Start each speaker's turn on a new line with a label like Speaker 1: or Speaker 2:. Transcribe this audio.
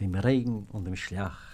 Speaker 1: dem Regen und dem Schlag